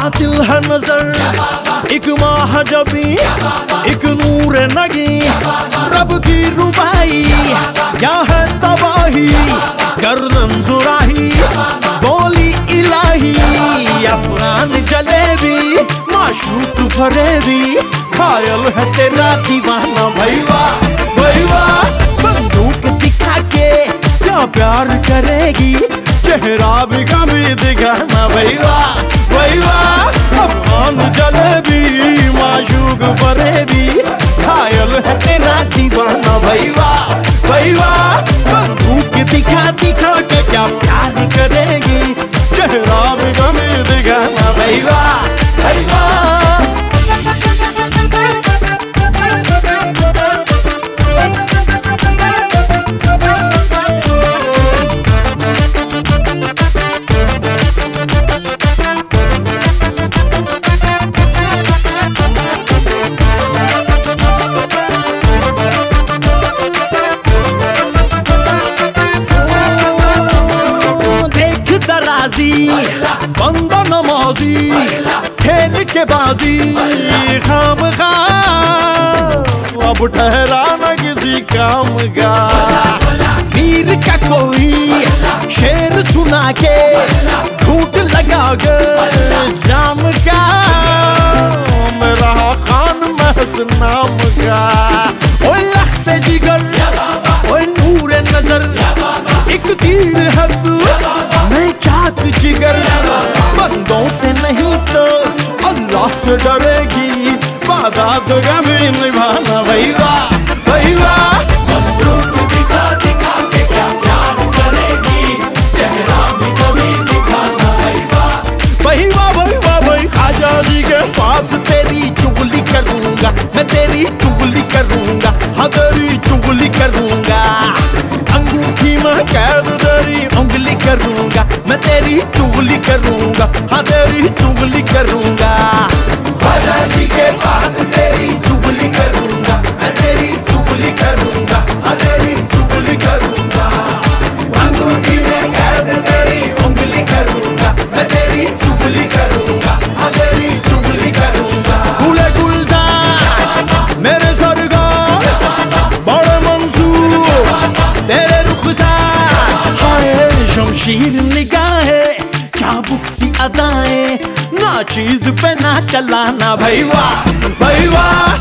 आतिल है नज़र। एक महाजबी एक नूर नगी। रब की रुबाई क्या है तबाही। गर्दन सुराही बोली इलाही। अफगान जलेबी, माशूक फरेबी। खायल है तेरा दीवाना। भैया भैया, बंदूक दिखा के क्या प्यार करेगी? चेहरा भी कभी दिखाना। भैया भैया। जलेबी माशूक फरेबी घायल है तेरा दीवाना भैया भैया बंदूक दिखा दिखा के क्या प्यार करेगी? चेहरा भी कभी दिखाना भैया। दराजी बंदा नमाजी खेल के बाजी खाम खा अब ठहरा न किसी काम का वीर का कोई शेर सुना के झूठ लगा कर डरेगी। वादा तो कभी निभाना भाई खाजा जी के पास तेरी चुगली करूँगा। मैं तेरी चुगली करूँगा हाँ तेरी चुगली करूँगा। अंगूठी में कैद तेरी उंगली करूँगा। मैं तेरी चुगली करूँगा हाँ तेरी चुगली करूँगा। निगाहें क्या बुक्सी अदाएँ ना चीज़ पे ना चलाना भैया बंदूक